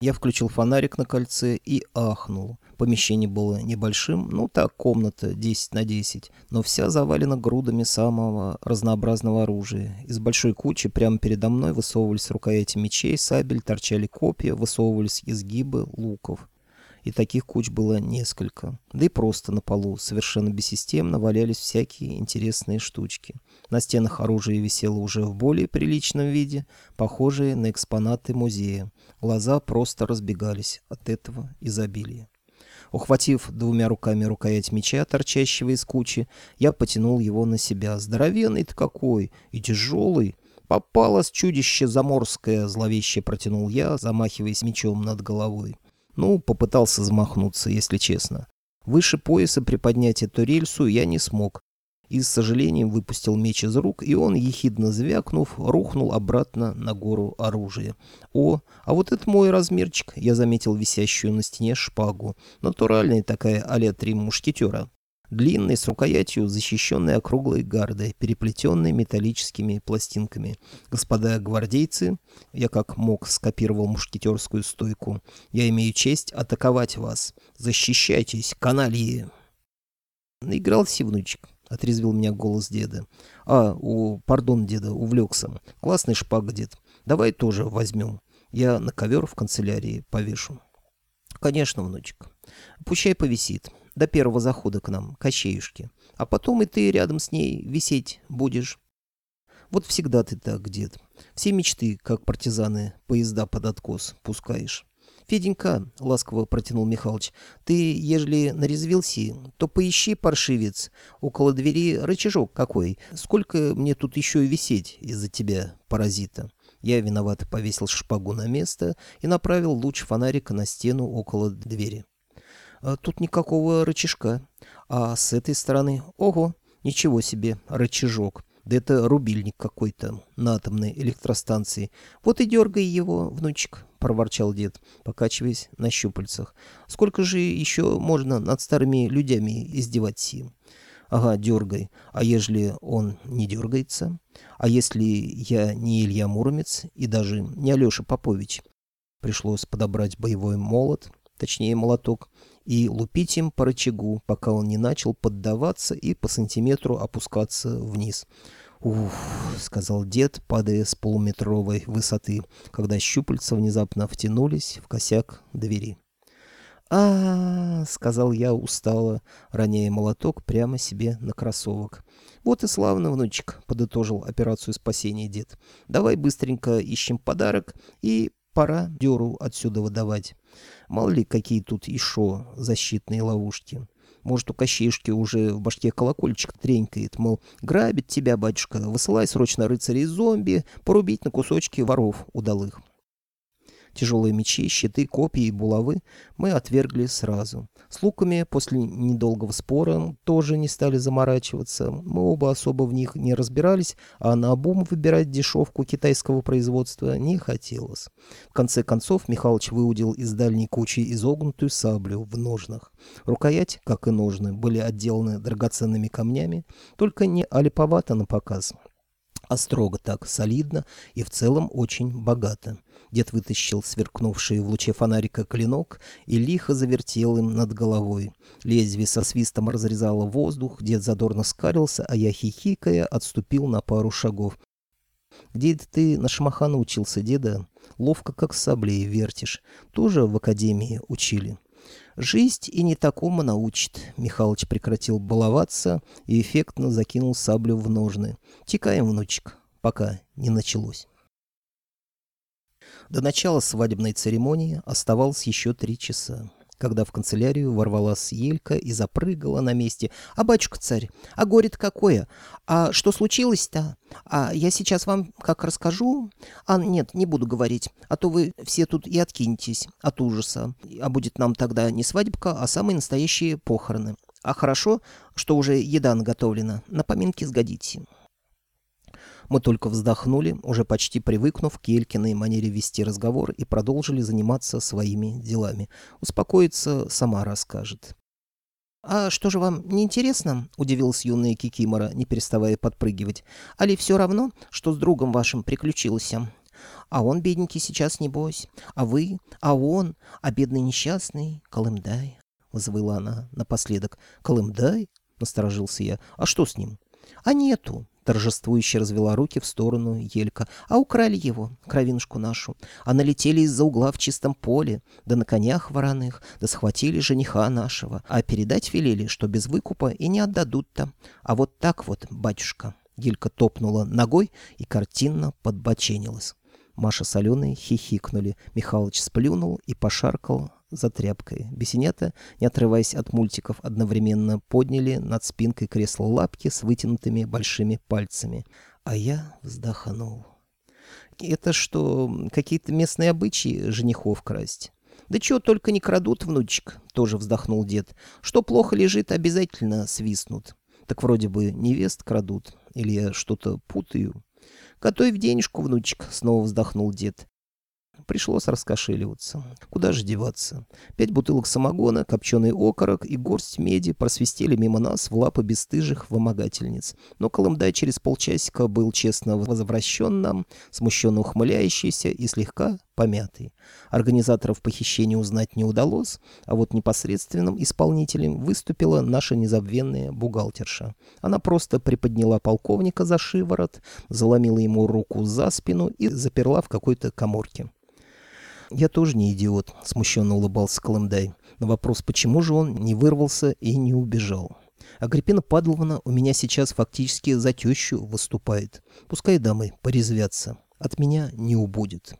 Я включил фонарик на кольце и ахнул. Помещение было небольшим, ну так, комната 10 на 10, но вся завалена грудами самого разнообразного оружия. Из большой кучи прямо передо мной высовывались рукояти мечей, сабель, торчали копья, высовывались изгибы луков и таких куч было несколько. Да и просто на полу, совершенно бессистемно, валялись всякие интересные штучки. На стенах оружие висело уже в более приличном виде, похожие на экспонаты музея. Глаза просто разбегались от этого изобилия. Ухватив двумя руками рукоять меча, торчащего из кучи, я потянул его на себя. Здоровенный-то какой! И тяжелый! «Попалось чудище заморское!» — зловеще протянул я, замахиваясь мечом над головой. Ну, попытался замахнуться, если честно. Выше пояса приподнять эту рельсу я не смог. И с сожалением выпустил меч из рук, и он, ехидно звякнув, рухнул обратно на гору оружия. О, а вот это мой размерчик, я заметил висящую на стене шпагу. Натуральная такая а-ля три мушкетера длинный, с рукоятью, защищенной округлой гардой, переплетенной металлическими пластинками. Господа гвардейцы, я как мог скопировал мушкетерскую стойку, я имею честь атаковать вас. Защищайтесь, канальи! Наигрался, внучек, — отрезвил меня голос деда. А, у, пардон, деда, увлекся. Классный шпага, дед. Давай тоже возьмем. Я на ковер в канцелярии повешу. Конечно, внучек. Пущай повисит до первого захода к нам, Кощеюшки. А потом и ты рядом с ней висеть будешь. Вот всегда ты так, дед. Все мечты, как партизаны, поезда под откос пускаешь. «Феденька», — ласково протянул Михалыч, — «ты, ежели нарезвился, то поищи, паршивец, около двери рычажок какой. Сколько мне тут еще висеть из-за тебя, паразита?» Я виновато повесил шпагу на место и направил луч фонарика на стену около двери. А тут никакого рычажка. А с этой стороны... Ого, ничего себе, рычажок. Да это рубильник какой-то на атомной электростанции. Вот и дергай его, внучек, — проворчал дед, покачиваясь на щупальцах. Сколько же еще можно над старыми людьми издеваться? Ага, дергай. А ежели он не дергается? А если я не Илья Муромец и даже не Алеша Попович? Пришлось подобрать боевой молот, точнее молоток, и лупить им по рычагу, пока он не начал поддаваться и по сантиметру опускаться вниз. «Уф», — сказал дед, падая с полуметровой высоты, когда щупальца внезапно втянулись в косяк двери. а, -а, -а сказал я устало, роняя молоток прямо себе на кроссовок. «Вот и славно, внучек», — подытожил операцию спасения дед. «Давай быстренько ищем подарок и пора дёру отсюда выдавать. Мало ли, какие тут еще защитные ловушки. Может, у Кощеюшки уже в башке колокольчик тренькает, мол, грабит тебя, батюшка, высылай срочно рыцарей зомби, порубить на кусочки воров удалых. Тяжелые мечи, щиты, копья и булавы мы отвергли сразу. С луками после недолгого спора тоже не стали заморачиваться. Мы оба особо в них не разбирались, а на обум выбирать дешевку китайского производства не хотелось. В конце концов Михалыч выудил из дальней кучи изогнутую саблю в ножнах. Рукоять, как и ножны, были отделаны драгоценными камнями, только не алиповато на показ а строго так, солидно и в целом очень богато. Дед вытащил сверкнувший в луче фонарика клинок и лихо завертел им над головой. Лезвие со свистом разрезало воздух, дед задорно скалился, а я, хихикая, отступил на пару шагов. «Где ты на шмаха научился, деда? Ловко как саблей вертишь. Тоже в академии учили?» «Жизнь и не такому научит», — Михалыч прекратил баловаться и эффектно закинул саблю в ножны. «Текаем, внучек, пока не началось». До начала свадебной церемонии оставалось еще три часа когда в канцелярию ворвалась Елька и запрыгала на месте. «А, батюшка-царь, а горе какое? А что случилось-то? А я сейчас вам как расскажу? А нет, не буду говорить, а то вы все тут и откинетесь от ужаса. А будет нам тогда не свадебка, а самые настоящие похороны. А хорошо, что уже еда наготовлена, на поминки сгодите». Мы только вздохнули, уже почти привыкнув к Елькиной манере вести разговор, и продолжили заниматься своими делами. Успокоиться сама расскажет. «А что же вам не интересно?» — удивилась юная Кикимора, не переставая подпрыгивать. «Али все равно, что с другом вашим приключилось? А он, бедненький, сейчас небось. А вы? А он? А бедный несчастный? Колымдай. Взвыла она напоследок. Колымдай? Насторожился я. А что с ним? А нету. Торжествующе развела руки в сторону Елька. А украли его, кровинушку нашу. А налетели из-за угла в чистом поле, да на конях вороных, да схватили жениха нашего. А передать велели, что без выкупа и не отдадут-то. А вот так вот, батюшка. Елька топнула ногой и картинно подбоченилась. Маша с Аленой хихикнули. Михалыч сплюнул и пошаркал за тряпкой. Бесенята, не отрываясь от мультиков, одновременно подняли над спинкой кресла лапки с вытянутыми большими пальцами. А я вздохнул. Это что, какие-то местные обычаи женихов красть? Да чего только не крадут, внучек, тоже вздохнул дед. Что плохо лежит, обязательно свистнут. Так вроде бы невест крадут. Или я что-то путаю? «Готовь денежку, внучек», — снова вздохнул дед. Пришлось раскошеливаться. Куда же деваться? Пять бутылок самогона, копченый окорок и горсть меди просвистели мимо нас в лапы бесстыжих вымогательниц. Но Колымдай через полчасика был честно возвращен нам, смущенно ухмыляющийся и слегка помятый. Организаторов похищения узнать не удалось, а вот непосредственным исполнителем выступила наша незабвенная бухгалтерша. Она просто приподняла полковника за шиворот, заломила ему руку за спину и заперла в какой-то коморке. «Я тоже не идиот», — смущенно улыбался Колымдай. На вопрос, почему же он не вырвался и не убежал. Агриппина Падловна у меня сейчас фактически за тещу выступает. Пускай дамы порезвятся. От меня не убудет.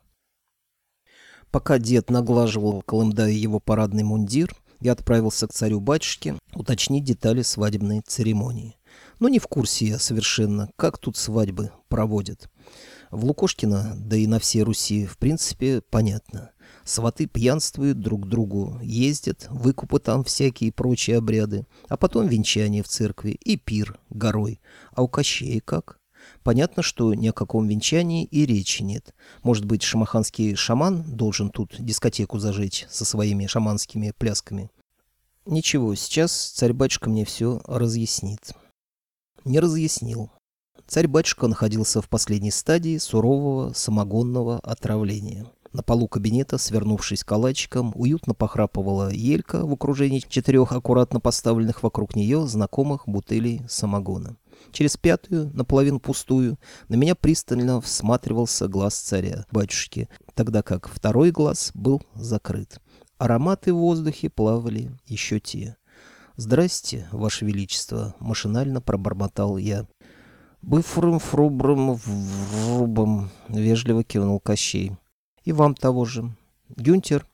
Пока дед наглаживал Колымдаю его парадный мундир, я отправился к царю-батюшке уточнить детали свадебной церемонии. Но не в курсе я совершенно, как тут свадьбы проводят. В Лукошкино, да и на всей Руси, в принципе, понятно. Сваты пьянствуют, друг к другу ездят, выкупы там всякие прочие обряды, а потом венчание в церкви и пир горой. А у Кощея как? Понятно, что ни о каком венчании и речи нет. Может быть, шамаханский шаман должен тут дискотеку зажечь со своими шаманскими плясками? Ничего, сейчас царь-батюшка мне все разъяснит. Не разъяснил. Царь-батюшка находился в последней стадии сурового самогонного отравления. На полу кабинета, свернувшись калачиком, уютно похрапывала елька в окружении четырех аккуратно поставленных вокруг нее знакомых бутылей самогона. Через пятую, наполовину пустую, на меня пристально всматривался глаз царя, батюшки, тогда как второй глаз был закрыт. Ароматы в воздухе плавали еще те. «Здрасте, Ваше Величество», — машинально пробормотал я. «Быфрым фрубрым врубом», — вежливо кивнул Кощей. «И вам того же. Гюнтер».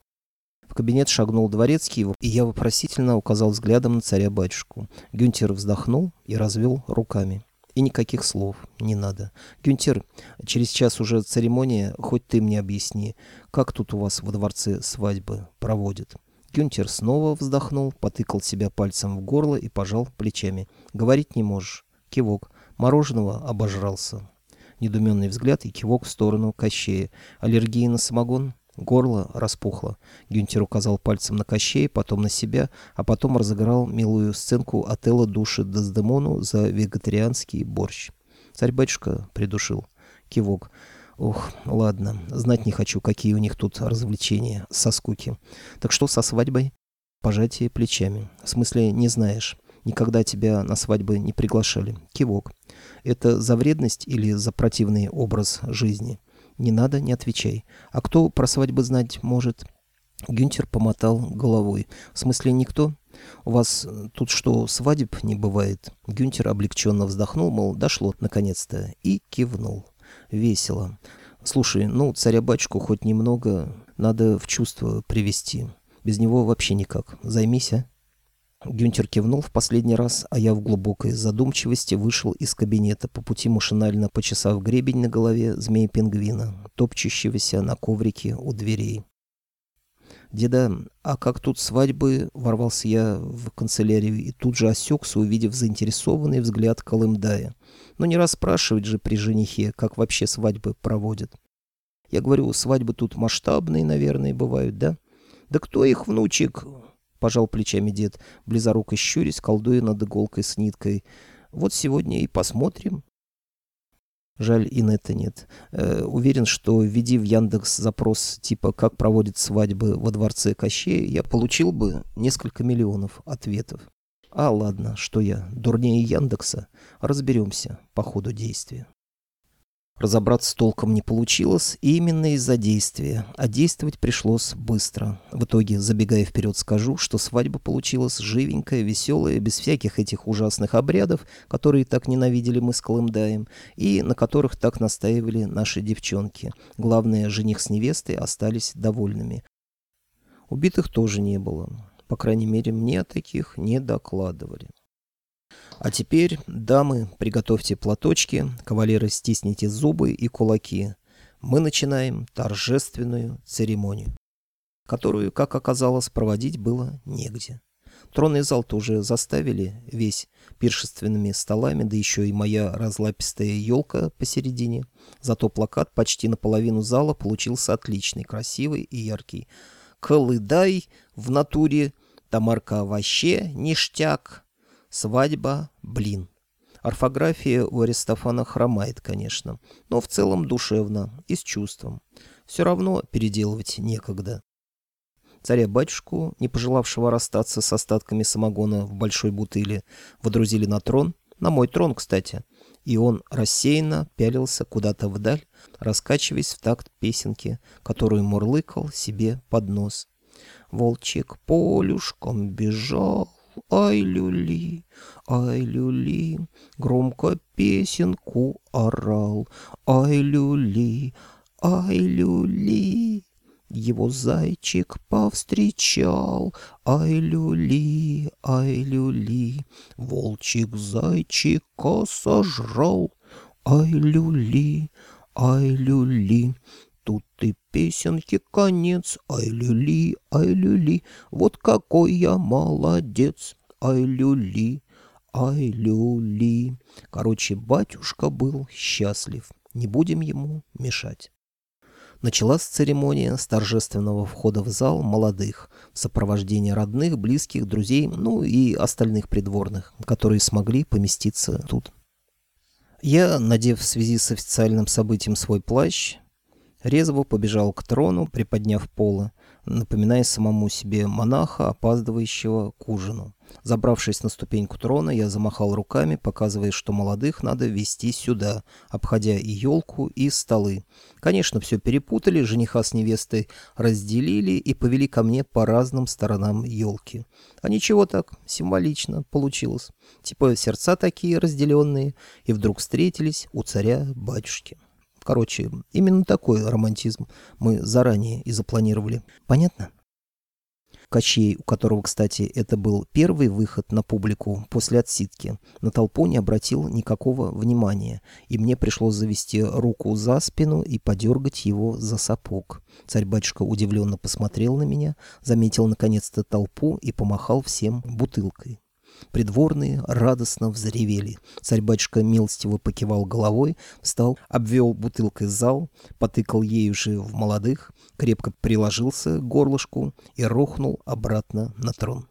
В кабинет шагнул дворецкий, и я вопросительно указал взглядом на царя-батюшку. Гюнтер вздохнул и развел руками. И никаких слов не надо. Гюнтер, через час уже церемония, хоть ты мне объясни, как тут у вас во дворце свадьбы проводят. Гюнтер снова вздохнул, потыкал себя пальцем в горло и пожал плечами. Говорить не можешь. Кивок. Мороженого обожрался. Недуменный взгляд и кивок в сторону Кощея. Аллергия на самогон? Горло распухло. Гюнтер указал пальцем на Кощея, потом на себя, а потом разыграл милую сценку Отелла души Дездемону за вегетарианский борщ. Царь-батюшка придушил. Кивок. Ох, ладно, знать не хочу, какие у них тут развлечения со скуки. Так что со свадьбой? Пожатие плечами. В смысле, не знаешь. Никогда тебя на свадьбы не приглашали. Кивок. Это за вредность или за противный образ жизни? Не надо, не отвечай. А кто про свадьбы знать может? Гюнтер помотал головой. В смысле, никто? У вас тут что, свадеб не бывает? Гюнтер облегченно вздохнул, мол, дошло наконец-то, и кивнул. Весело. Слушай, ну, царя-батюшку хоть немного надо в чувство привести. Без него вообще никак. Займись, а? Гюнтер кивнул в последний раз, а я в глубокой задумчивости вышел из кабинета, по пути машинально почесав гребень на голове змеи-пингвина, топчущегося на коврике у дверей. «Деда, а как тут свадьбы?» — ворвался я в канцелярию и тут же осекся, увидев заинтересованный взгляд Колымдая. «Ну не расспрашивать же при женихе, как вообще свадьбы проводят». Я говорю, свадьбы тут масштабные, наверное, бывают, да? Да кто их, внучек? Пожал плечами дед, близоруко щурясь, колдуя над иголкой с ниткой. Вот сегодня и посмотрим. Жаль, и нета нет. Э, уверен, что введи в Яндекс запрос типа «Как проводят свадьбы во дворце Кощея», я получил бы несколько миллионов ответов. А ладно, что я, дурнее Яндекса, разберемся по ходу действия. Разобраться толком не получилось, и именно из-за действия. А действовать пришлось быстро. В итоге, забегая вперед, скажу, что свадьба получилась живенькая, веселая, без всяких этих ужасных обрядов, которые так ненавидели мы с Колымдаем, и на которых так настаивали наши девчонки. Главное, жених с невестой остались довольными. Убитых тоже не было. По крайней мере, мне о таких не докладывали. А теперь, дамы, приготовьте платочки, кавалеры, стисните зубы и кулаки. Мы начинаем торжественную церемонию, которую, как оказалось, проводить было негде. Тронный зал-то уже заставили весь пиршественными столами, да еще и моя разлапистая елка посередине. Зато плакат почти наполовину зала получился отличный, красивый и яркий. «Колыдай в натуре, Тамарка вообще ништяк». Свадьба, блин. Орфография у Аристофана хромает, конечно, но в целом душевно и с чувством. Все равно переделывать некогда. Царя-батюшку, не пожелавшего расстаться с остатками самогона в большой бутыле, водрузили на трон, на мой трон, кстати, и он рассеянно пялился куда-то вдаль, раскачиваясь в такт песенки, которую мурлыкал себе под нос. Волчик полюшком бежал, ай люли, ай люли, громко песенку орал, ай люли, ай люли. Его зайчик повстречал, ай люли, ай люли, волчик зайчика сожрал, ай люли, ай люли. Тут и песенки конец, ай-люли, ай-люли, вот какой я молодец, ай-люли, ай-люли. Короче, батюшка был счастлив, не будем ему мешать. Началась церемония с торжественного входа в зал молодых, в сопровождении родных, близких, друзей, ну и остальных придворных, которые смогли поместиться тут. Я, надев в связи с официальным событием свой плащ, резво побежал к трону, приподняв полы, напоминая самому себе монаха, опаздывающего к ужину. Забравшись на ступеньку трона, я замахал руками, показывая, что молодых надо вести сюда, обходя и елку, и столы. Конечно, все перепутали, жениха с невестой разделили и повели ко мне по разным сторонам елки. А ничего так, символично получилось. Типа сердца такие разделенные, и вдруг встретились у царя-батюшки. Короче, именно такой романтизм мы заранее и запланировали. Понятно? Кощей, у которого, кстати, это был первый выход на публику после отсидки, на толпу не обратил никакого внимания, и мне пришлось завести руку за спину и подергать его за сапог. Царь-батюшка удивленно посмотрел на меня, заметил наконец-то толпу и помахал всем бутылкой. Придворные радостно взревели. Царь-батюшка милостиво покивал головой, встал, обвел бутылкой зал, потыкал ею же в молодых, крепко приложился к горлышку и рухнул обратно на трон.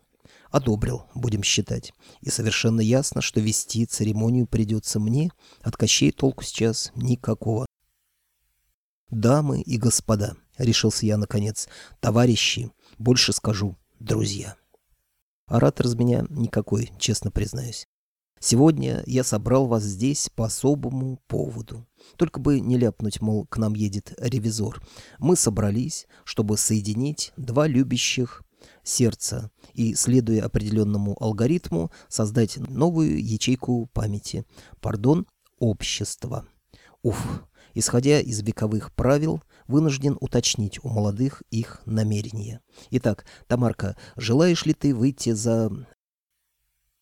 Одобрил, будем считать. И совершенно ясно, что вести церемонию придется мне, от Кощей толку сейчас никакого. «Дамы и господа», — решился я наконец, — «товарищи, больше скажу, друзья». Оратор из меня никакой, честно признаюсь. Сегодня я собрал вас здесь по особому поводу. Только бы не ляпнуть, мол, к нам едет ревизор. Мы собрались, чтобы соединить два любящих сердца и, следуя определенному алгоритму, создать новую ячейку памяти. Пардон, общество. Уф, исходя из вековых правил, вынужден уточнить у молодых их намерения. Итак, Тамарка, желаешь ли ты выйти за...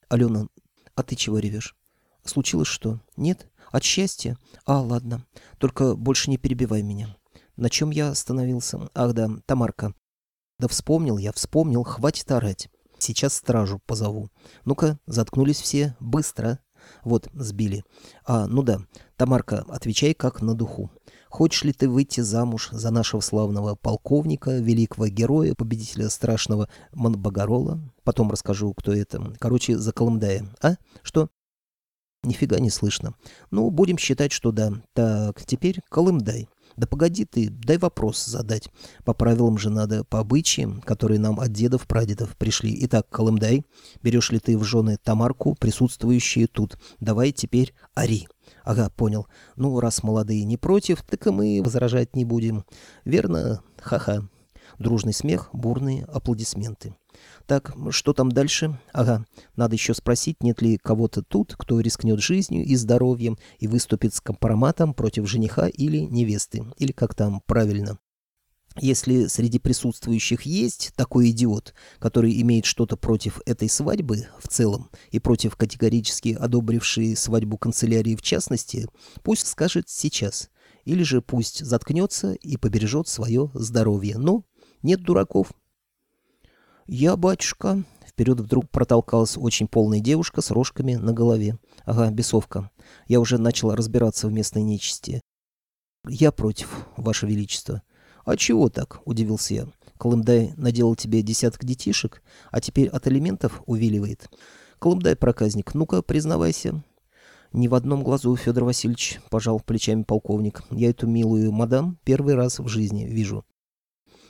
Алена, а ты чего ревешь? Случилось что? Нет? От счастья? А, ладно. Только больше не перебивай меня. На чем я остановился? Ах да, Тамарка. Да вспомнил я, вспомнил, хватит орать. Сейчас стражу позову. Ну-ка, заткнулись все, быстро. Вот, сбили. А, ну да, Тамарка, отвечай как на духу. Хочешь ли ты выйти замуж за нашего славного полковника, великого героя, победителя страшного Манбагарола? Потом расскажу, кто это. Короче, за Колымдая. А? Что? Нифига не слышно. Ну, будем считать, что да. Так, теперь Колымдай. Да погоди ты, дай вопрос задать. По правилам же надо, по обычаям, которые нам от дедов-прадедов пришли. Итак, Колымдай, берешь ли ты в жены Тамарку, присутствующие тут? Давай теперь Ари. Ага, понял. Ну, раз молодые не против, так и мы возражать не будем. Верно? Ха-ха. Дружный смех, бурные аплодисменты. Так, что там дальше? Ага, надо еще спросить, нет ли кого-то тут, кто рискнет жизнью и здоровьем и выступит с компроматом против жениха или невесты, или как там правильно. Если среди присутствующих есть такой идиот, который имеет что-то против этой свадьбы в целом и против категорически одобрившей свадьбу канцелярии в частности, пусть скажет сейчас. Или же пусть заткнется и побережет свое здоровье. Но нет дураков. «Я, батюшка...» Вперед вдруг протолкалась очень полная девушка с рожками на голове. Ага, бесовка. Я уже начала разбираться в местной нечисти. «Я против, Ваше Величество». «А чего так?» — удивился я. «Колымдай наделал тебе десяток детишек, а теперь от элементов увиливает. Колымдай, проказник, ну-ка, признавайся». «Ни в одном глазу, Федор Васильевич», — пожал плечами полковник. «Я эту милую мадам первый раз в жизни вижу».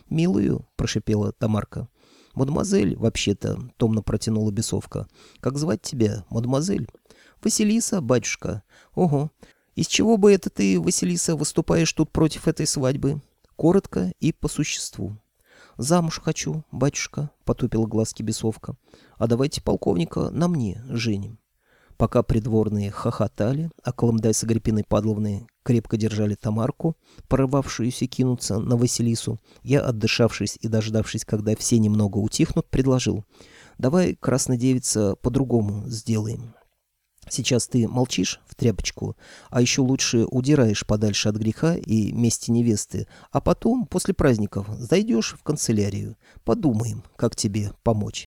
«Милую?» — прошипела Тамарка. «Мадемуазель, вообще-то», — томно протянула бесовка. «Как звать тебя, мадемуазель?» «Василиса, батюшка». «Ого. Из чего бы это ты, Василиса, выступаешь тут против этой свадьбы?» Коротко и по существу. «Замуж хочу, батюшка», — потупила глазки бесовка. «А давайте полковника на мне женим». Пока придворные хохотали, а Колымдай с Агриппиной Падловной крепко держали Тамарку, порывавшуюся кинуться на Василису, я, отдышавшись и дождавшись, когда все немного утихнут, предложил. «Давай, красная девица, по-другому сделаем. Сейчас ты молчишь в тряпочку, а еще лучше удираешь подальше от греха и мести невесты, а потом, после праздников, зайдешь в канцелярию. Подумаем, как тебе помочь».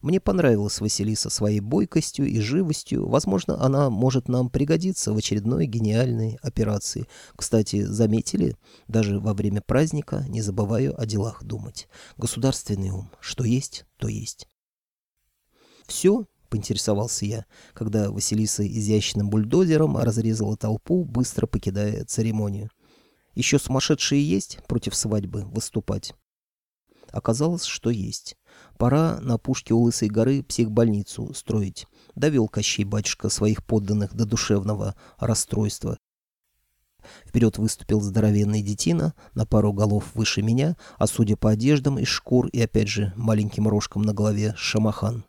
Мне понравилась Василиса своей бойкостью и живостью. Возможно, она может нам пригодиться в очередной гениальной операции. Кстати, заметили? Даже во время праздника не забываю о делах думать. Государственный ум. Что есть, то есть. «Все?» — поинтересовался я, когда Василиса изящным бульдозером разрезала толпу, быстро покидая церемонию. «Еще сумасшедшие есть против свадьбы выступать?» Оказалось, что есть. Пора на пушке у Лысой горы психбольницу строить. Довел Кощей батюшка своих подданных до душевного расстройства. Вперед выступил здоровенный детина, на пару голов выше меня, а судя по одеждам из шкур и опять же маленьким рожкам на голове шамахан.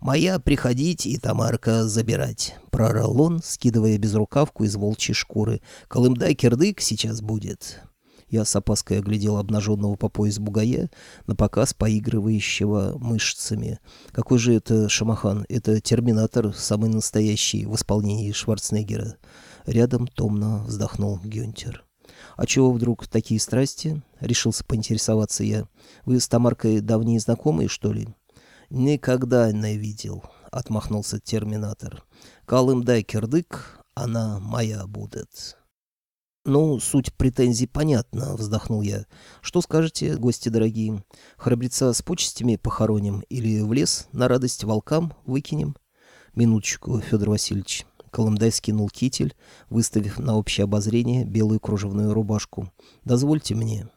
«Моя приходить и Тамарка забирать», — прорал он, скидывая безрукавку из волчьей шкуры. «Колымдай кирдык сейчас будет». Я с опаской оглядел обнаженного по пояс бугая, на показ поигрывающего мышцами. Какой же это шамахан? Это терминатор, самый настоящий, в исполнении Шварценеггера. Рядом томно вздохнул Гюнтер. «А чего вдруг такие страсти?» — решился поинтересоваться я. «Вы с Тамаркой давние знакомые, что ли?» «Никогда не видел», — отмахнулся терминатор. «Калым дай кирдык, она моя будет». «Ну, суть претензий понятна», — вздохнул я. «Что скажете, гости дорогие? Храбреца с почестями похороним или в лес на радость волкам выкинем?» «Минуточку, Федор Васильевич». Колымдай скинул китель, выставив на общее обозрение белую кружевную рубашку. «Дозвольте мне».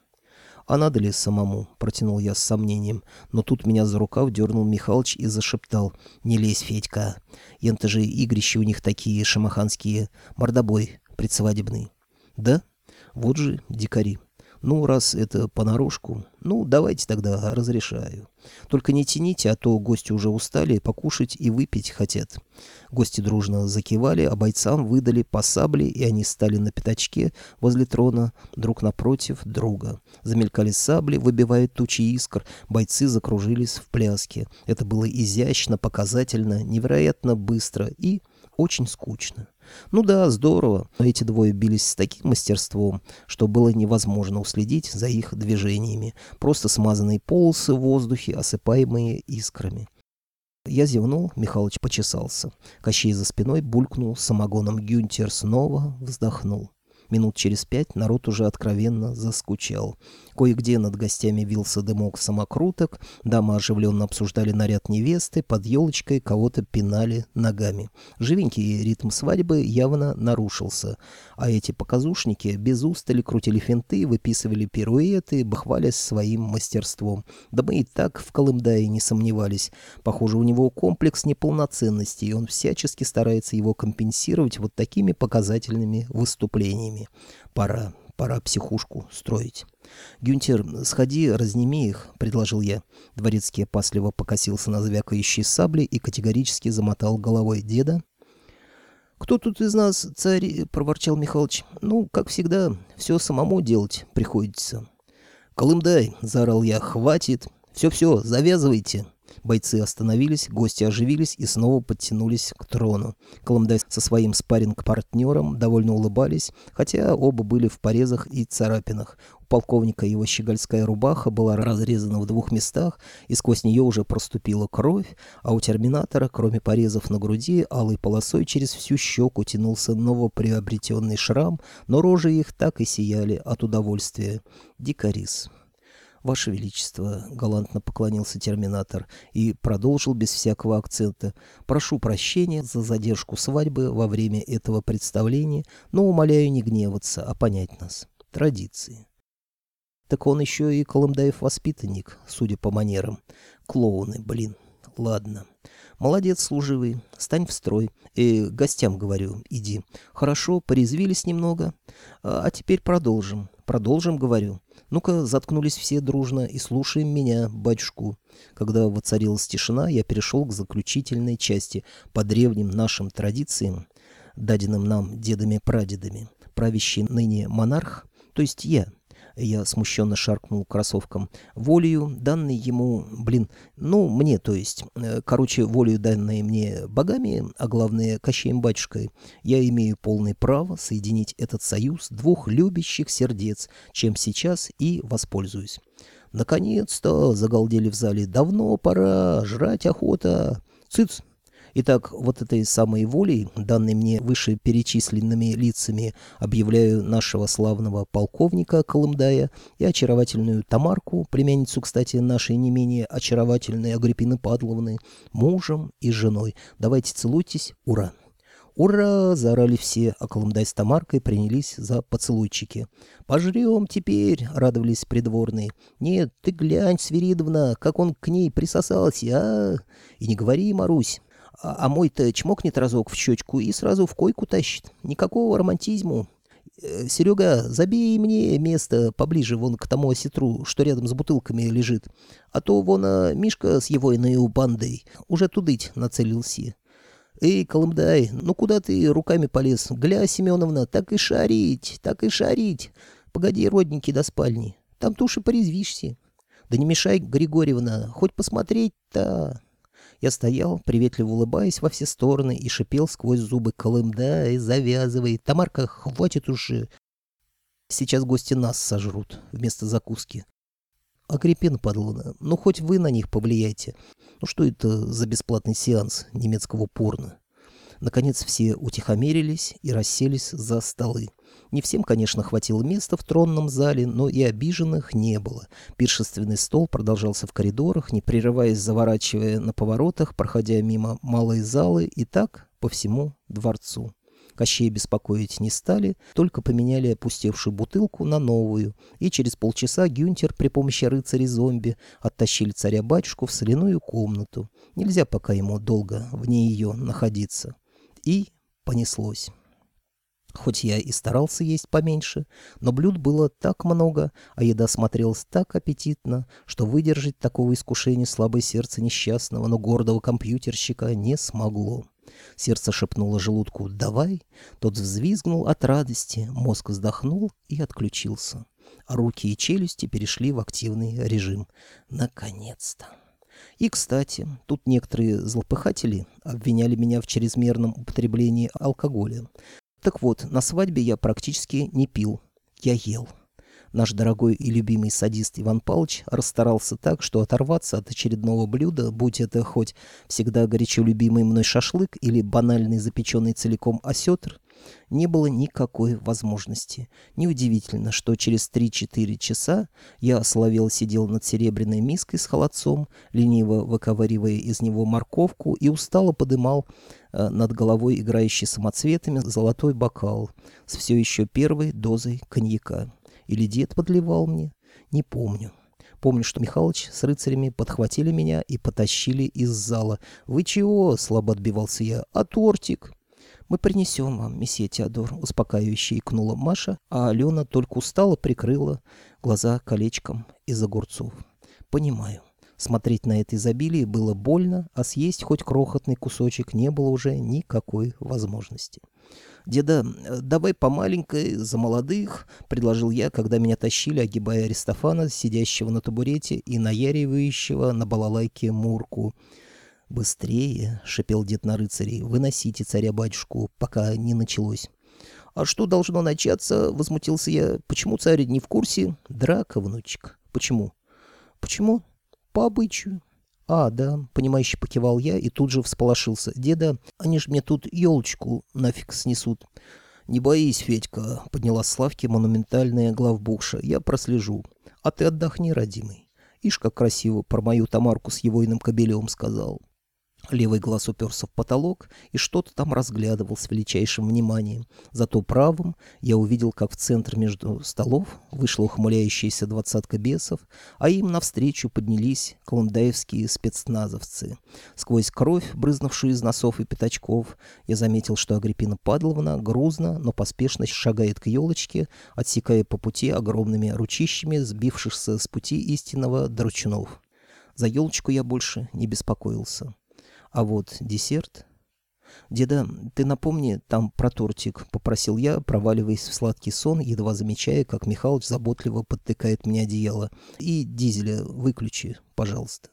«А надо ли самому?» — протянул я с сомнением. Но тут меня за рукав дернул Михалыч и зашептал. «Не лезь, Федька. Ента же игрища у них такие шамаханские. Мордобой предсвадебный». Да? Вот же дикари. Ну, раз это понарошку, ну, давайте тогда разрешаю. Только не тяните, а то гости уже устали, покушать и выпить хотят. Гости дружно закивали, а бойцам выдали по сабле, и они стали на пятачке возле трона, друг напротив друга. Замелькали сабли, выбивая тучи искр, бойцы закружились в пляске. Это было изящно, показательно, невероятно быстро и очень скучно. Ну да, здорово, но эти двое бились с таким мастерством, что было невозможно уследить за их движениями. Просто смазанные полосы в воздухе, осыпаемые искрами. Я зевнул, Михалыч почесался. Кощей за спиной булькнул самогоном Гюнтер снова вздохнул. Минут через пять народ уже откровенно заскучал. Кое-где над гостями вился дымок самокруток, дамы оживленно обсуждали наряд невесты, под елочкой кого-то пинали ногами. Живенький ритм свадьбы явно нарушился, а эти показушники без устали крутили финты, выписывали пируэты, бахвалясь своим мастерством. Да мы и так в Колымдае не сомневались. Похоже, у него комплекс неполноценности, и он всячески старается его компенсировать вот такими показательными выступлениями. Пора, пора психушку строить. «Гюнтер, сходи, разними их», — предложил я. Дворецкий опасливо покосился на звякающие сабли и категорически замотал головой деда. «Кто тут из нас царь?» — проворчал Михалыч. «Ну, как всегда, все самому делать приходится». «Колымдай!» — заорал я. «Хватит! Все-все, завязывайте!» Бойцы остановились, гости оживились и снова подтянулись к трону. Колымдай со своим спарринг-партнером довольно улыбались, хотя оба были в порезах и царапинах. У полковника его щегольская рубаха была разрезана в двух местах, и сквозь нее уже проступила кровь, а у терминатора, кроме порезов на груди, алой полосой через всю щеку тянулся новоприобретенный шрам, но рожи их так и сияли от удовольствия. Дикарис. «Ваше Величество», — галантно поклонился терминатор и продолжил без всякого акцента, «прошу прощения за задержку свадьбы во время этого представления, но умоляю не гневаться, а понять нас. Традиции». Так он еще и Колымдаев воспитанник, судя по манерам. Клоуны, блин. Ладно. Молодец, служивый. Стань в строй. Э, гостям говорю, иди. Хорошо, порезвились немного. А, а теперь продолжим. Продолжим, говорю. Ну-ка, заткнулись все дружно и слушаем меня, батюшку. Когда воцарилась тишина, я перешел к заключительной части по древним нашим традициям, даденным нам дедами-прадедами. Правящий ныне монарх, то есть я, я смущенно шаркнул кроссовком. Волею, данной ему, блин, ну, мне, то есть, э, короче, волею, данной мне богами, а главное, Кощеем батюшкой, я имею полное право соединить этот союз двух любящих сердец, чем сейчас и воспользуюсь. «Наконец-то!» — загалдели в зале. «Давно пора! Жрать охота!» «Цыц!» Итак, вот этой самой волей, данной мне выше перечисленными лицами, объявляю нашего славного полковника Колымдая и очаровательную Тамарку, племянницу, кстати, нашей не менее очаровательной Агриппины Падловны, мужем и женой. Давайте целуйтесь. Ура! «Ура!» — заорали все, а Колымдай с Тамаркой принялись за поцелуйчики. «Пожрем теперь!» — радовались придворные. «Нет, ты глянь, Свиридовна, как он к ней присосался, а!» «И не говори, Марусь, а, а мой-то чмокнет разок в щечку и сразу в койку тащит. Никакого романтизму. Э, Серега, забей мне место поближе вон к тому осетру, что рядом с бутылками лежит. А то вон а, Мишка с его иной бандой уже тудыть нацелился. Эй, Колымдай, ну куда ты руками полез? Гля, Семеновна, так и шарить, так и шарить. Погоди, родненький, до спальни. Там туши порезвишься. Да не мешай, Григорьевна, хоть посмотреть-то... Я стоял, приветливо улыбаясь во все стороны, и шипел сквозь зубы «Колымдай, завязывай! Тамарка, хватит уже!» Сейчас гости нас сожрут вместо закуски. Агриппина Падловна, ну хоть вы на них повлияйте. Ну что это за бесплатный сеанс немецкого порно? Наконец все утихомирились и расселись за столы. Не всем, конечно, хватило места в тронном зале, но и обиженных не было. Пиршественный стол продолжался в коридорах, не прерываясь, заворачивая на поворотах, проходя мимо малой залы и так по всему дворцу. Кощей беспокоить не стали, только поменяли опустевшую бутылку на новую, и через полчаса Гюнтер при помощи рыцарей-зомби оттащили царя-батюшку в соляную комнату. Нельзя пока ему долго вне ее находиться. И понеслось. Хоть я и старался есть поменьше, но блюд было так много, а еда смотрелась так аппетитно, что выдержать такого искушения слабое сердце несчастного, но гордого компьютерщика не смогло. Сердце шепнуло желудку «давай», тот взвизгнул от радости, мозг вздохнул и отключился. А руки и челюсти перешли в активный режим. Наконец-то! И, кстати, тут некоторые злопыхатели обвиняли меня в чрезмерном употреблении алкоголя. Так вот, на свадьбе я практически не пил. Я ел. Наш дорогой и любимый садист Иван Павлович расстарался так, что оторваться от очередного блюда, будь это хоть всегда горячо любимый мной шашлык или банальный запеченный целиком осетр, Не было никакой возможности. Неудивительно, что через 3-4 часа я соловел сидел над серебряной миской с холодцом, лениво выковыривая из него морковку и устало подымал э, над головой играющий самоцветами золотой бокал с все еще первой дозой коньяка. Или дед подливал мне? Не помню. Помню, что Михалыч с рыцарями подхватили меня и потащили из зала. «Вы чего?» — слабо отбивался я. «А тортик?» «Мы принесем вам, месье Теодор», — успокаивающе икнула Маша, а Алена только устало прикрыла глаза колечком из огурцов. «Понимаю». Смотреть на это изобилие было больно, а съесть хоть крохотный кусочек не было уже никакой возможности. «Деда, давай по маленькой, за молодых», — предложил я, когда меня тащили, огибая Аристофана, сидящего на табурете и наяривающего на балалайке Мурку. «Быстрее», — шипел дед на рыцарей, — «выносите царя-батюшку, пока не началось». «А что должно начаться?» — возмутился я. «Почему царь не в курсе?» «Драка, внучек». «Почему?» «Почему?» «По обычаю». «А, да», — понимающе покивал я и тут же всполошился. «Деда, они ж мне тут елочку нафиг снесут». «Не боись, Федька», — подняла с лавки монументальная главбухша. «Я прослежу. А ты отдохни, родимый». Ишь, как красиво про мою Тамарку с егойным кобелем сказал. Левый глаз уперся в потолок и что-то там разглядывал с величайшим вниманием. Зато правым я увидел, как в центр между столов вышла ухмыляющаяся двадцатка бесов, а им навстречу поднялись колундаевские спецназовцы. Сквозь кровь, брызнувшую из носов и пятачков, я заметил, что Агриппина Падловна грузно, но поспешно шагает к елочке, отсекая по пути огромными ручищами сбившихся с пути истинного дручунов. За елочку я больше не беспокоился. А вот десерт... «Деда, ты напомни там про тортик», — попросил я, проваливаясь в сладкий сон, едва замечая, как Михалыч заботливо подтыкает мне одеяло. «И дизеля выключи, пожалуйста».